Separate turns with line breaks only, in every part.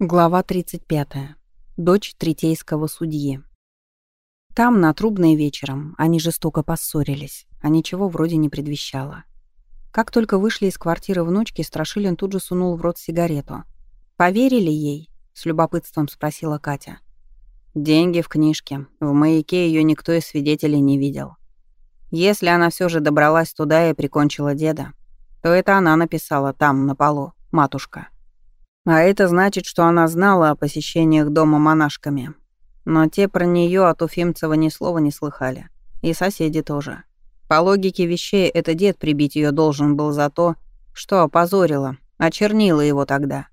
Глава 35. Дочь третейского судьи. Там, на Трубной вечером, они жестоко поссорились, а ничего вроде не предвещало. Как только вышли из квартиры внучки, Страшилин тут же сунул в рот сигарету. «Поверили ей?» — с любопытством спросила Катя. «Деньги в книжке. В маяке ее никто из свидетелей не видел. Если она все же добралась туда и прикончила деда, то это она написала там, на полу, матушка». А это значит, что она знала о посещениях дома монашками. Но те про нее от Уфимцева ни слова не слыхали. И соседи тоже. По логике вещей, это дед прибить ее должен был за то, что опозорила, очернила его тогда.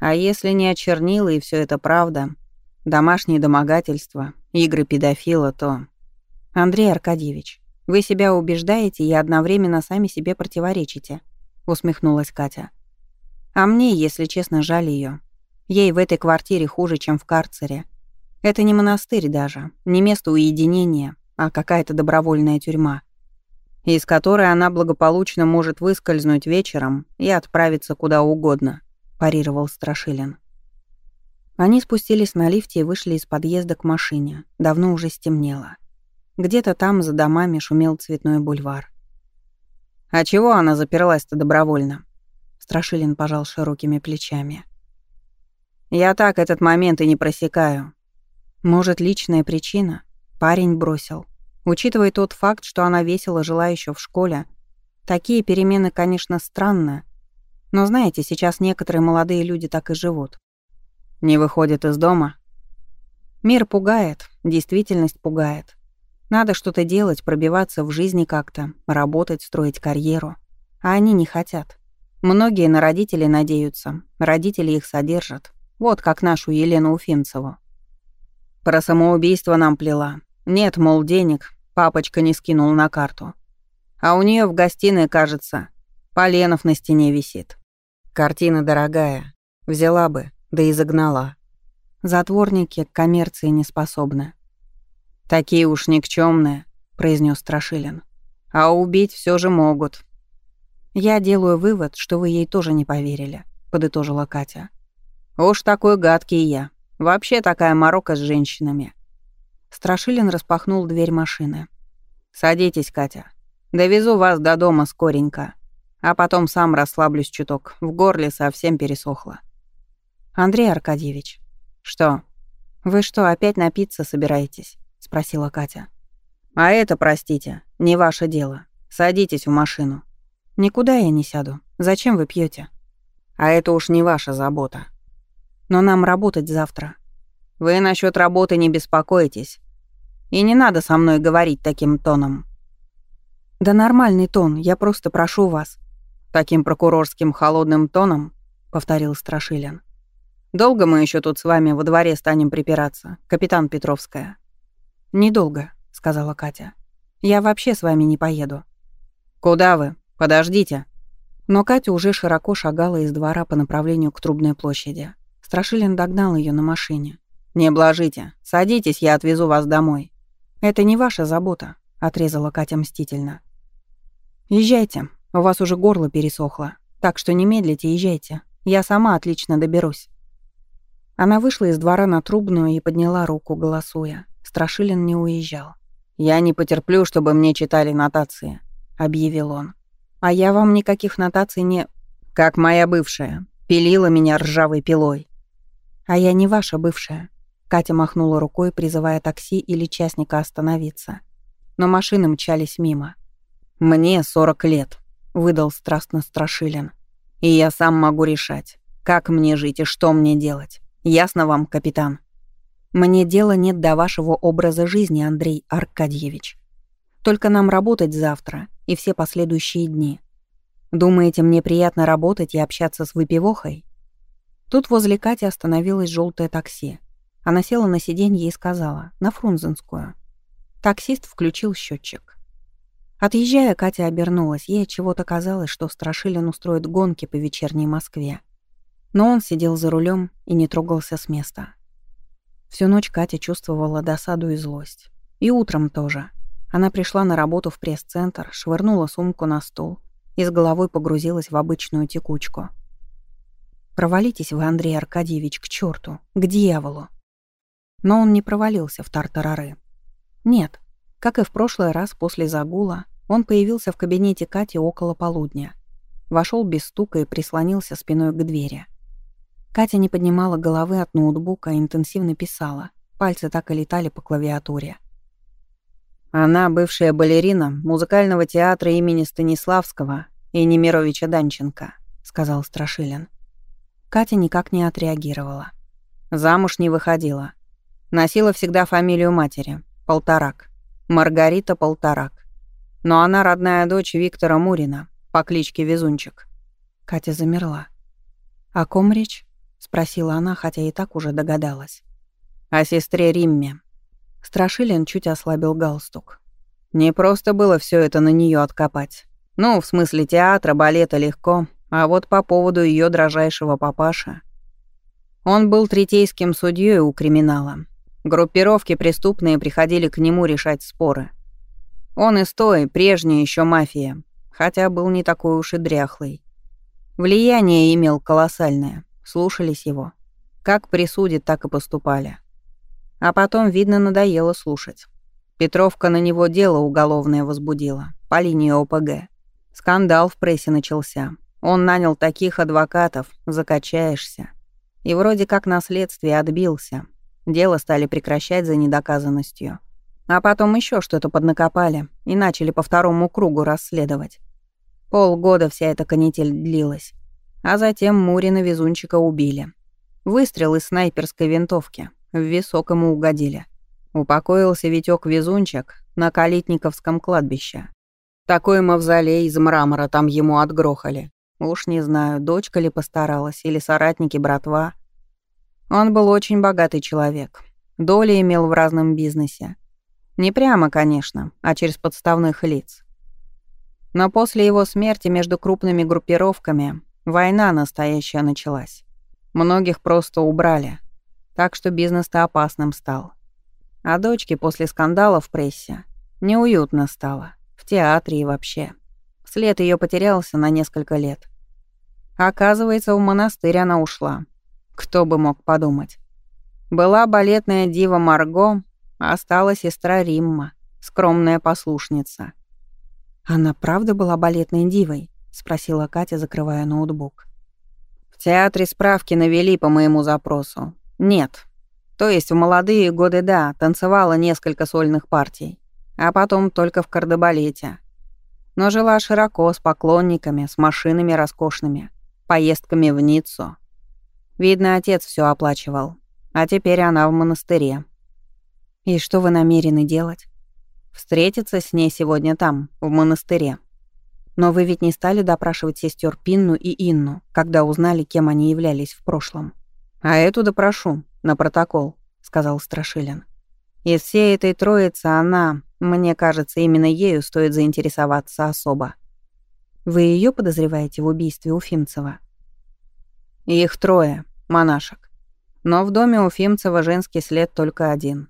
А если не очернила и все это правда, домашние домогательства, игры педофила, то... Андрей Аркадьевич, вы себя убеждаете и одновременно сами себе противоречите, усмехнулась Катя. А мне, если честно, жаль ее. Ей в этой квартире хуже, чем в карцере. Это не монастырь даже, не место уединения, а какая-то добровольная тюрьма, из которой она благополучно может выскользнуть вечером и отправиться куда угодно, парировал Страшилин. Они спустились на лифте и вышли из подъезда к машине. Давно уже стемнело. Где-то там за домами шумел цветной бульвар. «А чего она заперлась-то добровольно?» Страшилин пожал широкими плечами. «Я так этот момент и не просекаю. Может, личная причина? Парень бросил. Учитывая тот факт, что она весело жила еще в школе, такие перемены, конечно, странны. Но знаете, сейчас некоторые молодые люди так и живут. Не выходят из дома. Мир пугает, действительность пугает. Надо что-то делать, пробиваться в жизни как-то, работать, строить карьеру. А они не хотят. Многие на родителей надеются, родители их содержат. Вот как нашу Елену Уфимцеву. Про самоубийство нам плела. Нет, мол, денег, папочка не скинул на карту. А у нее в гостиной, кажется, поленов на стене висит. Картина дорогая. Взяла бы, да и загнала. Затворники к коммерции не способны. «Такие уж никчемные», — произнес Страшилин. «А убить все же могут, «Я делаю вывод, что вы ей тоже не поверили», — подытожила Катя. «Уж такой гадкий я. Вообще такая морока с женщинами». Страшилин распахнул дверь машины. «Садитесь, Катя. Довезу вас до дома скоренько. А потом сам расслаблюсь чуток. В горле совсем пересохло». «Андрей Аркадьевич». «Что?» «Вы что, опять напиться собираетесь?» — спросила Катя. «А это, простите, не ваше дело. Садитесь в машину. Никуда я не сяду. Зачем вы пьете? А это уж не ваша забота. Но нам работать завтра. Вы насчет работы не беспокойтесь. И не надо со мной говорить таким тоном. Да нормальный тон, я просто прошу вас. Таким прокурорским холодным тоном, повторил Страшилин. Долго мы еще тут с вами во дворе станем припираться, капитан Петровская? Недолго, сказала Катя. Я вообще с вами не поеду. Куда вы? «Подождите». Но Катя уже широко шагала из двора по направлению к Трубной площади. Страшилин догнал ее на машине. «Не блажите. Садитесь, я отвезу вас домой». «Это не ваша забота», — отрезала Катя мстительно. «Езжайте. У вас уже горло пересохло. Так что не медлите, езжайте. Я сама отлично доберусь». Она вышла из двора на Трубную и подняла руку, голосуя. Страшилин не уезжал. «Я не потерплю, чтобы мне читали нотации», — объявил он. А я вам никаких нотаций не... Как моя бывшая. Пилила меня ржавой пилой. А я не ваша бывшая. Катя махнула рукой, призывая такси или частника остановиться. Но машины мчались мимо. «Мне 40 лет», — выдал страстно Страшилин. «И я сам могу решать, как мне жить и что мне делать. Ясно вам, капитан?» «Мне дела нет до вашего образа жизни, Андрей Аркадьевич. Только нам работать завтра, и все последующие дни. Думаете, мне приятно работать и общаться с выпивохой? Тут возле Кати остановилось желтое такси. Она села на сиденье и сказала «На Фрунзенскую». Таксист включил счетчик. Отъезжая, Катя обернулась. Ей чего-то казалось, что Страшилин устроит гонки по вечерней Москве. Но он сидел за рулем и не трогался с места. Всю ночь Катя чувствовала досаду и злость. И утром тоже. Она пришла на работу в пресс-центр, швырнула сумку на стол и с головой погрузилась в обычную текучку. Провалитесь вы, Андрей Аркадьевич, к черту, к дьяволу. Но он не провалился в тартарары. Нет, как и в прошлый раз после загула, он появился в кабинете Кати около полудня. Вошел без стука и прислонился спиной к двери. Катя не поднимала головы от ноутбука, а интенсивно писала. Пальцы так и летали по клавиатуре.
Она бывшая балерина музыкального театра имени Станиславского и Немировича Данченко, сказал Страшилин.
Катя никак не отреагировала.
Замуж не выходила. Носила всегда фамилию матери — Полторак. Маргарита Полторак. Но она родная дочь Виктора Мурина по кличке Везунчик.
Катя замерла. «О ком речь?» — спросила она, хотя и так уже догадалась.
«О сестре Римме».
Страшилин чуть ослабил галстук.
«Не просто было все это на нее откопать. Ну, в смысле театра, балета легко, а вот по поводу ее дрожайшего папаша. Он был третейским судьей у криминала, Группировки преступные приходили к нему решать споры. Он из той, прежней еще мафия, хотя был не такой уж и дряхлый. Влияние имел колоссальное, слушались его. Как присудит, так и поступали. А потом, видно, надоело слушать. Петровка на него дело уголовное возбудила, по линии ОПГ. Скандал в прессе начался. Он нанял таких адвокатов, закачаешься. И вроде как на следствие отбился, Дело стали прекращать за недоказанностью. А потом еще что-то поднакопали и начали по второму кругу расследовать. Полгода вся эта канитель длилась. А затем Мурина везунчика убили. Выстрел из снайперской винтовки. В висок ему угодили. Упокоился Витёк Везунчик на Калитниковском кладбище. Такой мавзолей из мрамора там ему отгрохали. Уж не знаю, дочка ли постаралась или соратники братва. Он был очень богатый человек. Доли имел в разном бизнесе. Не прямо, конечно, а через подставных лиц. Но после его смерти между крупными группировками война настоящая началась. Многих просто убрали. Так что бизнес-то опасным стал. А дочке после скандала в прессе неуютно стало. В театре и вообще. След ее потерялся на несколько лет. Оказывается, в монастырь она ушла. Кто бы мог подумать. Была балетная дива Марго, а стала сестра Римма, скромная послушница.
«Она правда была балетной дивой?» — спросила Катя, закрывая ноутбук.
«В театре справки навели по моему запросу. Нет. То есть в молодые годы, да, танцевала несколько сольных партий, а потом только в кардебалете. Но жила широко, с поклонниками, с машинами роскошными, поездками в Ниццу, Видно, отец все оплачивал. А теперь она в монастыре.
И что вы намерены делать?
Встретиться с ней сегодня там, в монастыре.
Но вы ведь не стали допрашивать сестер Пинну и Инну, когда узнали, кем они являлись в прошлом.
А эту допрошу, на протокол, сказал Страшилин. Из всей этой троицы она, мне кажется, именно ею стоит заинтересоваться особо.
Вы ее подозреваете в убийстве Уфимцева?
Их трое, монашек. Но в доме у Фимцева женский след только один.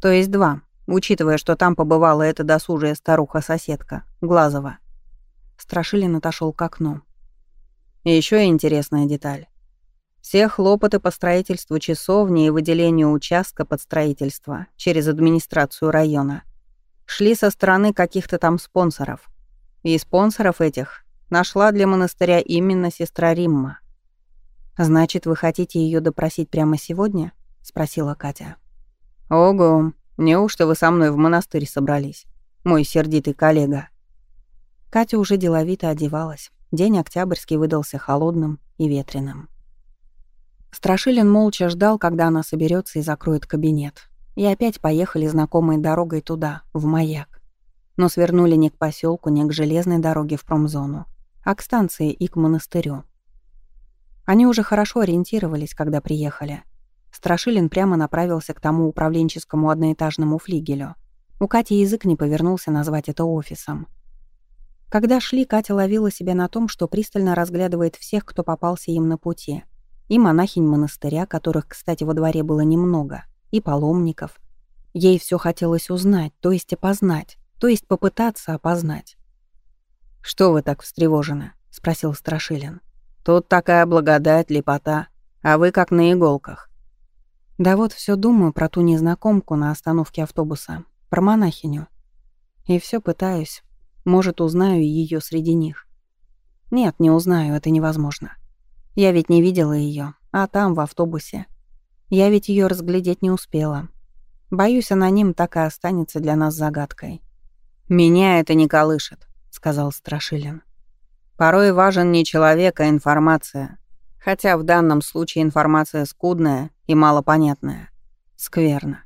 То есть два, учитывая, что там побывала эта досужая старуха-соседка, Глазова.
Страшилин отошел к окну.
Еще интересная деталь. Все хлопоты по строительству часовни и выделению участка под строительство через администрацию района шли со стороны каких-то там спонсоров. И спонсоров этих нашла для монастыря именно сестра Римма.
«Значит, вы хотите ее допросить прямо сегодня?» — спросила Катя.
«Ого, неужто вы со мной в монастырь собрались, мой сердитый коллега?»
Катя уже деловито одевалась. День октябрьский выдался холодным и ветреным. Страшилин молча ждал, когда она соберется и закроет кабинет. И опять поехали знакомой дорогой туда, в маяк. Но свернули не к поселку, не к железной дороге в промзону, а к станции и к монастырю. Они уже хорошо ориентировались, когда приехали. Страшилин прямо направился к тому управленческому одноэтажному флигелю. У Кати язык не повернулся назвать это офисом. Когда шли, Катя ловила себя на том, что пристально разглядывает всех, кто попался им на пути. И монахинь монастыря, которых, кстати, во дворе было немного, и паломников. Ей все хотелось узнать, то есть опознать, то есть попытаться опознать.
«Что вы так встревожены?» — спросил Страшилин. Тут такая благодать, лепота, а вы как на иголках.
Да вот все думаю про ту незнакомку на остановке автобуса, про монахиню. И все пытаюсь. Может, узнаю ее среди них. Нет, не узнаю, это невозможно. Я ведь не видела ее, а там, в автобусе. Я ведь ее разглядеть не успела. Боюсь, аноним так и останется для нас загадкой.
«Меня это не колышет», — сказал Страшилин. «Порой важен не человек, а информация. Хотя в данном случае информация скудная и малопонятная. Скверно.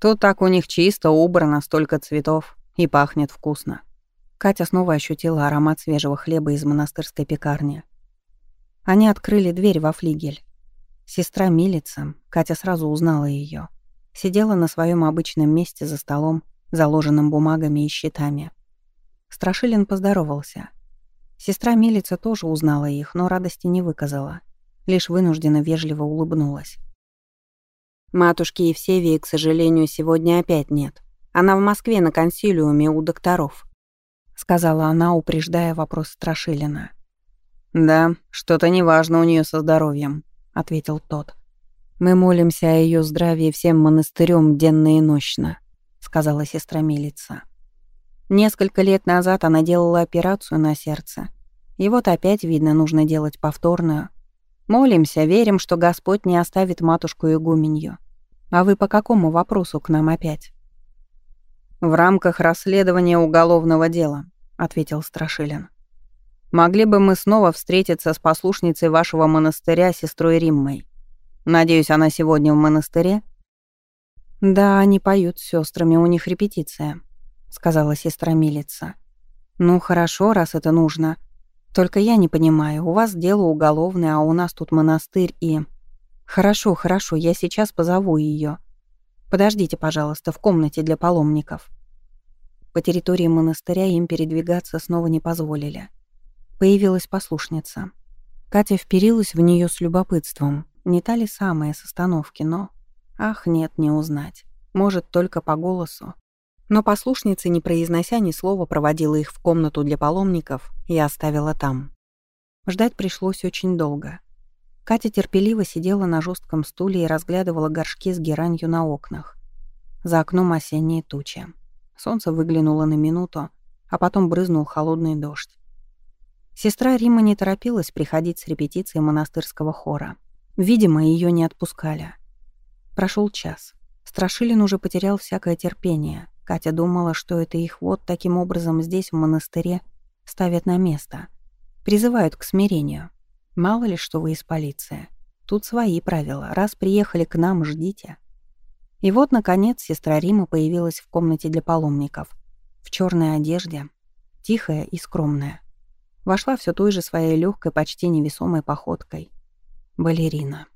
Тут так у них чисто, убрано, столько цветов и пахнет вкусно.
Катя снова ощутила аромат свежего хлеба из монастырской пекарни. Они открыли дверь во флигель. Сестра Милица, Катя сразу узнала ее, сидела на своем обычном месте за столом, заложенным бумагами и счетами. Страшилин поздоровался. Сестра Милица тоже узнала их, но радости не выказала, лишь вынужденно вежливо улыбнулась.
«Матушки Евсевии, к сожалению, сегодня опять нет. Она в Москве на консилиуме у докторов.
— сказала она, упреждая вопрос Страшилина.
«Да, что-то неважно у нее со здоровьем», — ответил тот.
«Мы молимся о ее здравии всем монастырем денно и нощно», — сказала сестра Милица. Несколько лет назад она делала операцию на сердце. И вот опять, видно, нужно делать повторную. Молимся, верим, что Господь не оставит матушку игуменью. А вы по какому вопросу к нам опять?
«В рамках расследования уголовного дела», — ответил Страшилин. «Могли бы мы снова встретиться с послушницей вашего монастыря, сестрой Риммой. Надеюсь, она сегодня в монастыре?»
«Да, они поют с сестрами, у них репетиция», — сказала сестра Милица. «Ну, хорошо, раз это нужно. Только я не понимаю, у вас дело уголовное, а у нас тут монастырь и...» «Хорошо, хорошо, я сейчас позову ее. Подождите, пожалуйста, в комнате для паломников». По территории монастыря им передвигаться снова не позволили. Появилась послушница. Катя вперилась в нее с любопытством. Не та ли самая с остановки, но... Ах, нет, не узнать. Может, только по голосу. Но послушница, не произнося ни слова, проводила их в комнату для паломников и оставила там. Ждать пришлось очень долго. Катя терпеливо сидела на жестком стуле и разглядывала горшки с геранью на окнах. За окном осенние тучи. Солнце выглянуло на минуту, а потом брызнул холодный дождь. Сестра Рима не торопилась приходить с репетиции монастырского хора. Видимо, ее не отпускали. Прошел час. Страшилин уже потерял всякое терпение. Катя думала, что это их вот таким образом здесь, в монастыре, ставят на место. Призывают к смирению. Мало ли, что вы из полиции. Тут свои правила. Раз приехали к нам, ждите. И вот, наконец, сестра Рима появилась в комнате для паломников. В черной одежде, тихая и скромная. Вошла все той же своей легкой, почти невесомой походкой. Балерина.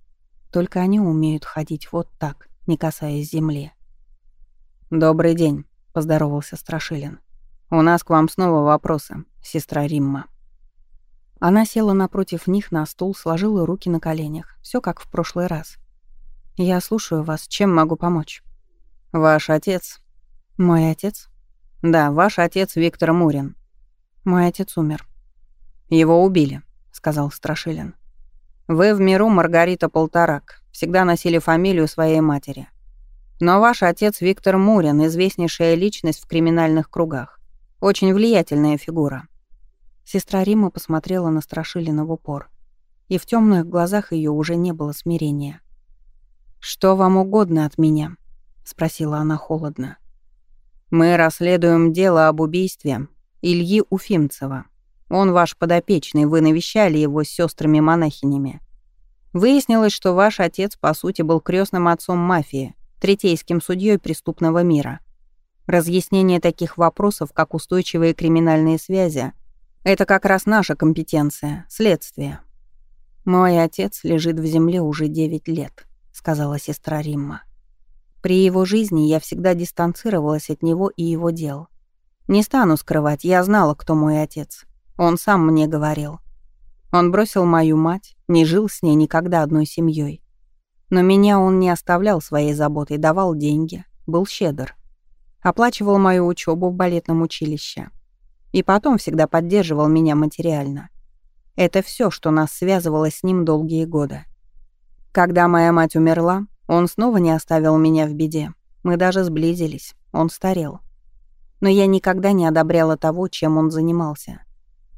Только они умеют ходить вот так, не касаясь земли.
«Добрый день», — поздоровался Страшилин. «У нас к вам снова вопросы, сестра Римма».
Она села напротив них на стул, сложила руки на коленях. Все как в прошлый раз. «Я слушаю вас. Чем могу помочь?»
«Ваш отец».
«Мой отец?»
«Да, ваш отец Виктор Мурин».
«Мой отец умер».
«Его убили», — сказал Страшилин. «Вы в миру Маргарита Полторак. Всегда носили фамилию своей матери. Но ваш отец Виктор Мурин — известнейшая личность в криминальных кругах. Очень влиятельная фигура.
Сестра Рима посмотрела на Страшилина в упор, и в темных глазах ее уже не было смирения. «Что вам угодно от меня?» — спросила она холодно.
«Мы расследуем дело об убийстве Ильи Уфимцева. Он ваш подопечный, вы навещали его с сестрами монахинями Выяснилось, что ваш отец, по сути, был крестным отцом мафии, третейским судьей преступного мира. Разъяснение таких вопросов, как устойчивые криминальные связи, это как раз наша компетенция, следствие.
Мой отец лежит в земле уже девять лет, сказала сестра Римма. При его жизни я всегда дистанцировалась от него и его дел. Не стану скрывать, я знала, кто мой отец. Он сам мне говорил. Он бросил мою мать, не жил с ней никогда одной семьей. Но меня он не оставлял своей заботой, давал деньги, был щедр. Оплачивал мою учебу в балетном училище. И потом всегда поддерживал меня материально. Это все, что нас связывало с ним долгие годы. Когда моя мать умерла, он снова не оставил меня в беде. Мы даже сблизились, он старел. Но я никогда не одобряла того, чем он занимался.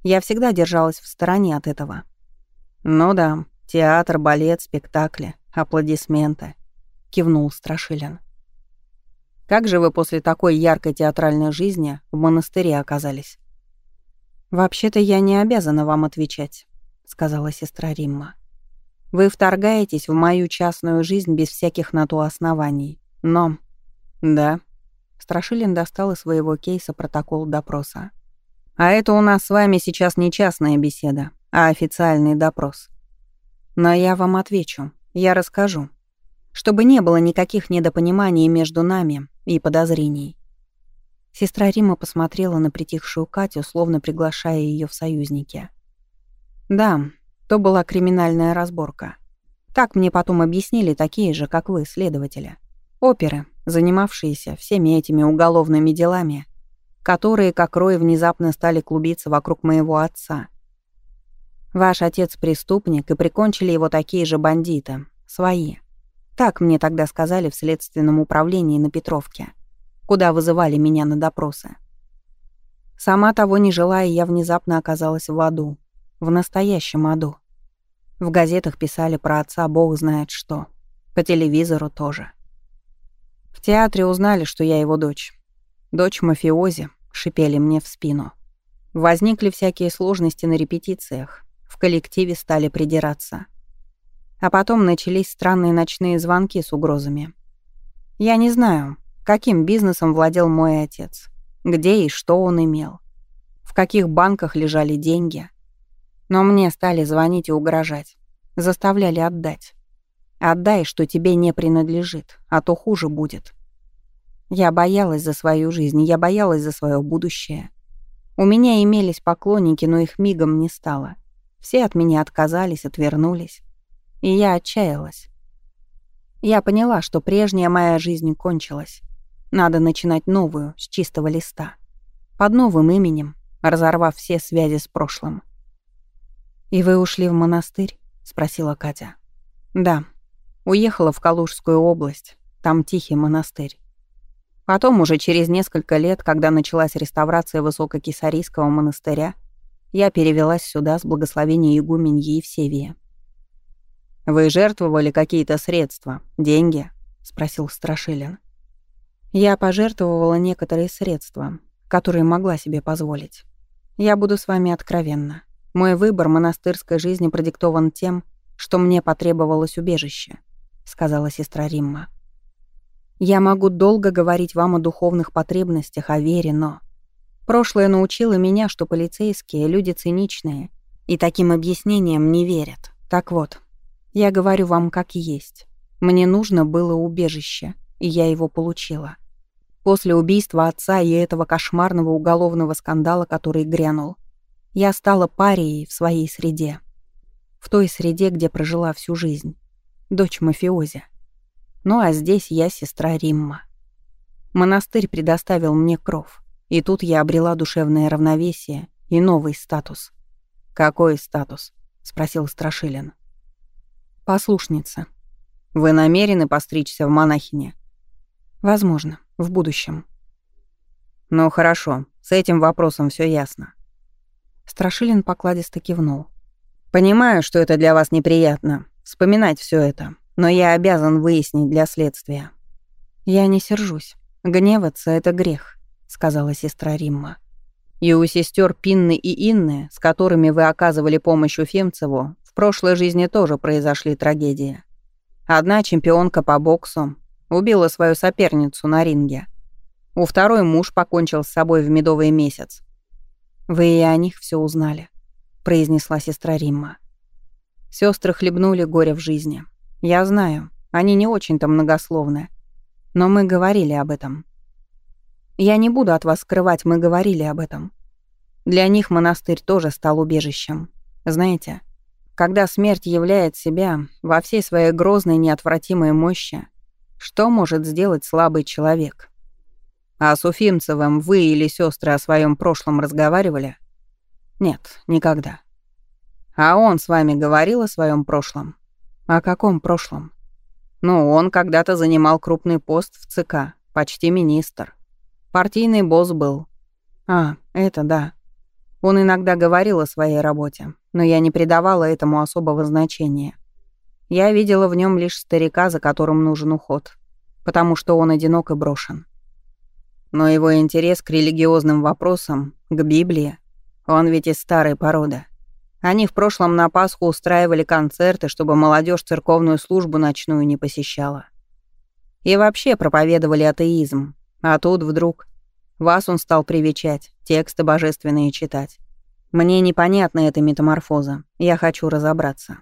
Я всегда держалась в стороне от этого. «Ну да, театр, балет, спектакли, аплодисменты», — кивнул Страшилин. «Как же вы после такой яркой театральной жизни в монастыре оказались?» «Вообще-то я не обязана вам отвечать», — сказала сестра Римма. «Вы вторгаетесь в мою частную жизнь без всяких на то оснований. Но...» «Да». Страшилин достал из своего кейса протокол допроса. «А это у нас с вами сейчас не частная беседа, а официальный допрос. Но я вам отвечу, я расскажу. Чтобы не было никаких недопониманий между нами и подозрений. Сестра Рима посмотрела на притихшую Катю, словно приглашая ее в союзники. «Да, то была криминальная разборка. Так мне потом объяснили такие же, как вы, следователи. Оперы, занимавшиеся всеми этими уголовными делами, которые, как рой, внезапно стали клубиться вокруг моего отца. Ваш отец преступник, и прикончили его такие же бандиты, свои. Так мне тогда сказали в следственном управлении на Петровке куда вызывали меня на допросы. Сама того не желая, я внезапно оказалась в аду. В настоящем аду. В газетах писали про отца бог знает что. По телевизору тоже. В театре узнали, что я его дочь. Дочь мафиози, шипели мне в спину. Возникли всякие сложности на репетициях. В коллективе стали придираться. А потом начались странные ночные звонки с угрозами. Я не знаю, каким бизнесом владел мой отец, где и что он имел, в каких банках лежали деньги. Но мне стали звонить и угрожать, заставляли отдать. Отдай, что тебе не принадлежит, а то хуже будет. Я боялась за свою жизнь, я боялась за свое будущее. У меня имелись поклонники, но их мигом не стало. Все от меня отказались, отвернулись. И я отчаялась. Я поняла, что прежняя моя жизнь кончилась. Надо начинать новую, с чистого листа. Под новым именем, разорвав все связи с прошлым. «И вы ушли в монастырь?» — спросила Катя. «Да. Уехала в Калужскую область. Там тихий монастырь. Потом, уже через несколько лет, когда началась реставрация Высококисарийского монастыря, я перевелась сюда с благословения игуменьи Евсевия. «Вы жертвовали какие-то средства, деньги?» — спросил Страшилин. Я пожертвовала некоторые средства, которые могла себе позволить. Я буду с вами откровенна. Мой выбор монастырской жизни продиктован тем, что мне потребовалось убежище, сказала сестра Римма. Я могу долго говорить вам о духовных потребностях, о вере, но прошлое научило меня, что полицейские люди циничные и таким объяснениям не верят. Так вот, я говорю вам как есть. Мне нужно было убежище, и я его получила. После убийства отца и этого кошмарного уголовного скандала, который грянул, я стала парией в своей среде. В той среде, где прожила всю жизнь. Дочь мафиози. Ну а здесь я сестра Римма. Монастырь предоставил мне кров, и тут я обрела душевное равновесие и новый статус. «Какой статус?» — спросил Страшилин. «Послушница. Вы намерены постричься в монахине?» «Возможно в будущем. «Ну хорошо, с этим вопросом все ясно». Страшилин покладисто кивнул. «Понимаю, что это для вас неприятно, вспоминать все это, но я обязан выяснить для следствия». «Я не сержусь. Гневаться — это грех», — сказала сестра Римма. «И у сестер Пинны и Инны, с которыми вы оказывали помощь Уфимцеву, в прошлой жизни тоже произошли трагедии. Одна чемпионка по боксу, Убила свою соперницу на ринге. У второй муж покончил с собой в медовый месяц. «Вы и о них все узнали», — произнесла сестра Римма. Сестры хлебнули горе в жизни. Я знаю, они не очень-то многословны. Но мы говорили об этом. Я не буду от вас скрывать, мы говорили об этом. Для них монастырь тоже стал убежищем. Знаете, когда смерть являет себя во всей своей грозной неотвратимой мощи, что может сделать слабый человек? А с Уфимцевым вы или сестры о своем прошлом разговаривали? Нет, никогда.
А он с вами говорил о своем прошлом?
О каком прошлом?
Ну, он когда-то занимал крупный пост в ЦК, почти министр. Партийный босс был.
А, это да. Он иногда говорил о своей работе, но я не придавала этому особого значения. Я видела в нем лишь старика, за которым нужен уход, потому что он одинок и брошен.
Но его интерес к религиозным вопросам, к Библии, он ведь из старой породы. Они в прошлом на Пасху устраивали концерты, чтобы молодежь церковную службу ночную не посещала. И вообще проповедовали атеизм. А тут вдруг вас он стал привечать, тексты божественные читать. Мне непонятна эта метаморфоза. Я хочу разобраться.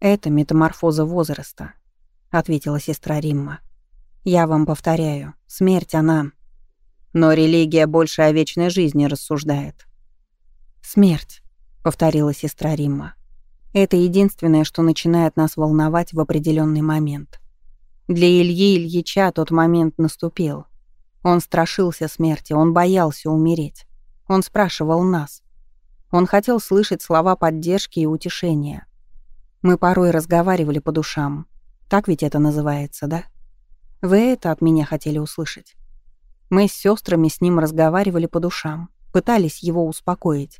Это метаморфоза возраста, ответила сестра Римма. Я вам повторяю, смерть она.
Но религия больше о вечной жизни рассуждает.
Смерть повторила сестра Римма. Это единственное, что начинает нас волновать в определенный момент. Для Ильи Ильича тот момент наступил. Он страшился смерти, он боялся умереть. Он спрашивал нас. Он хотел слышать слова поддержки и утешения. Мы порой разговаривали по душам. Так ведь это называется, да? Вы это от меня хотели услышать. Мы с сестрами с ним разговаривали по душам, пытались его успокоить.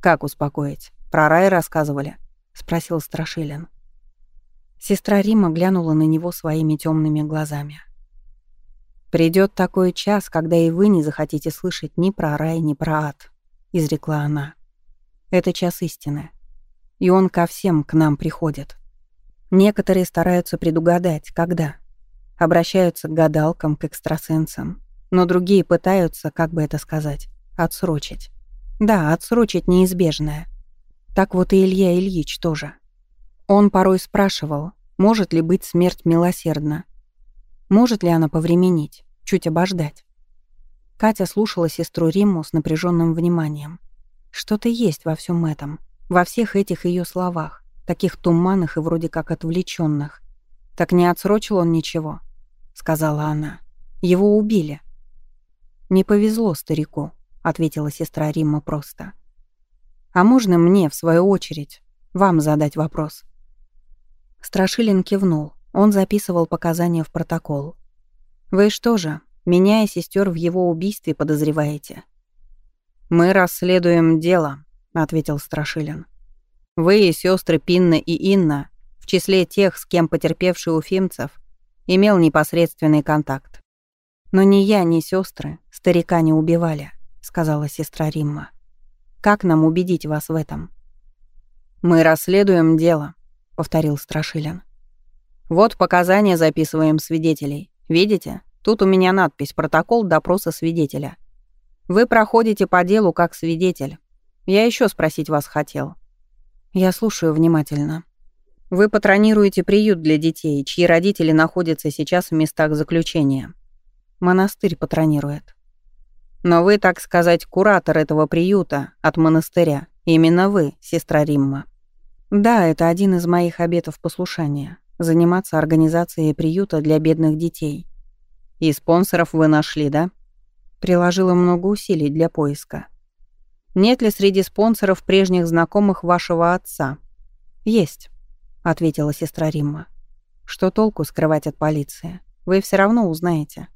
«Как успокоить? Про рай рассказывали?» — спросил Страшилин.
Сестра Рима глянула на него своими темными глазами. «Придет такой час, когда и вы не захотите слышать ни про рай, ни про ад», — изрекла она. «Это час истины. И он ко всем к нам приходит. Некоторые стараются предугадать, когда. Обращаются к гадалкам, к экстрасенсам. Но другие пытаются, как бы это сказать, отсрочить. Да, отсрочить неизбежное. Так вот и Илья Ильич тоже. Он порой спрашивал, может ли быть смерть милосердна. Может ли она повременить, чуть обождать. Катя слушала сестру Римму с напряженным вниманием. Что-то есть во всем этом, во всех этих ее словах, таких туманных и вроде как отвлеченных. Так не отсрочил он ничего, сказала она. Его убили. Не повезло старику ответила сестра Римма просто. А можно мне, в свою очередь, вам задать вопрос? Страшилин кивнул. Он записывал показания в протокол. Вы что же, меня и сестер в его убийстве подозреваете?
Мы расследуем дело, ответил Страшилин. Вы и сестры Пинна и Инна, в числе тех, с кем потерпевший уфимцев, имел непосредственный контакт.
Но ни я, ни сестры старика не убивали сказала сестра Римма. «Как нам убедить вас в этом?»
«Мы расследуем дело», — повторил Страшилин. «Вот показания записываем свидетелей. Видите? Тут у меня надпись «Протокол допроса свидетеля». Вы проходите по делу как свидетель. Я еще спросить вас хотел».
«Я слушаю внимательно».
«Вы патронируете приют для детей, чьи родители находятся сейчас в местах заключения».
«Монастырь патронирует».
Но вы, так сказать, куратор этого приюта от монастыря. Именно вы, сестра Римма.
Да, это один из моих обетов послушания — заниматься организацией приюта для бедных детей.
И спонсоров вы нашли, да?
Приложила много усилий для поиска.
Нет ли среди спонсоров прежних знакомых вашего отца?
Есть, ответила сестра Римма. Что толку скрывать от полиции? Вы все равно узнаете.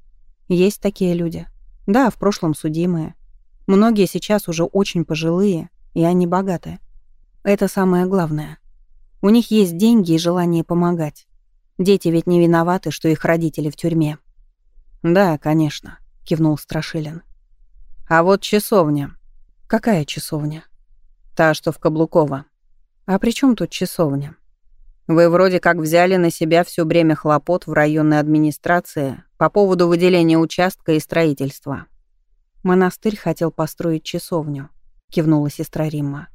Есть такие люди. Да, в прошлом судимые. Многие сейчас уже очень пожилые, и они богаты. Это самое главное. У них есть деньги и желание помогать. Дети ведь не виноваты, что их родители в тюрьме.
«Да, конечно», — кивнул Страшилин. «А вот часовня».
«Какая часовня?»
«Та, что в Каблуково».
«А при чем тут часовня?»
Вы вроде как взяли на себя все бремя хлопот в районной администрации по поводу выделения участка и строительства.
Монастырь хотел построить часовню, кивнула сестра Римма.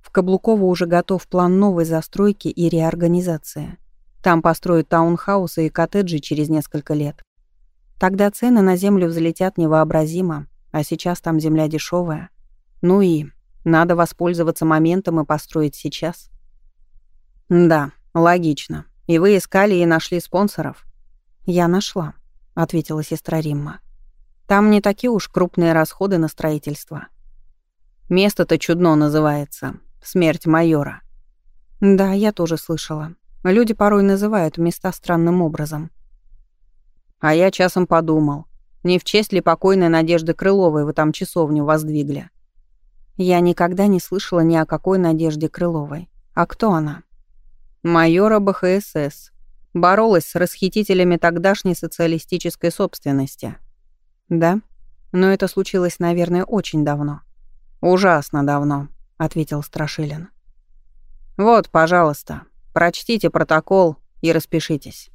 В Каблуково уже готов план новой застройки и реорганизации. Там построят таунхаусы и коттеджи через несколько лет. Тогда цены на землю взлетят невообразимо, а сейчас там земля дешевая. Ну и надо воспользоваться моментом и построить сейчас.
Да, логично. И вы искали и нашли спонсоров?
Я нашла ответила сестра Римма. Там не такие уж крупные расходы на строительство.
Место-то чудно называется. Смерть майора.
Да, я тоже слышала. Люди порой называют места странным образом.
А я часом подумал, не в честь ли покойной Надежды Крыловой вы там часовню воздвигли?
Я никогда не слышала ни о какой Надежде Крыловой. А кто она?
Майора БХСС. Боролась с расхитителями тогдашней социалистической собственности.
Да? Но это случилось, наверное, очень давно.
Ужасно давно, ответил Страшилин. Вот, пожалуйста, прочтите протокол и распишитесь.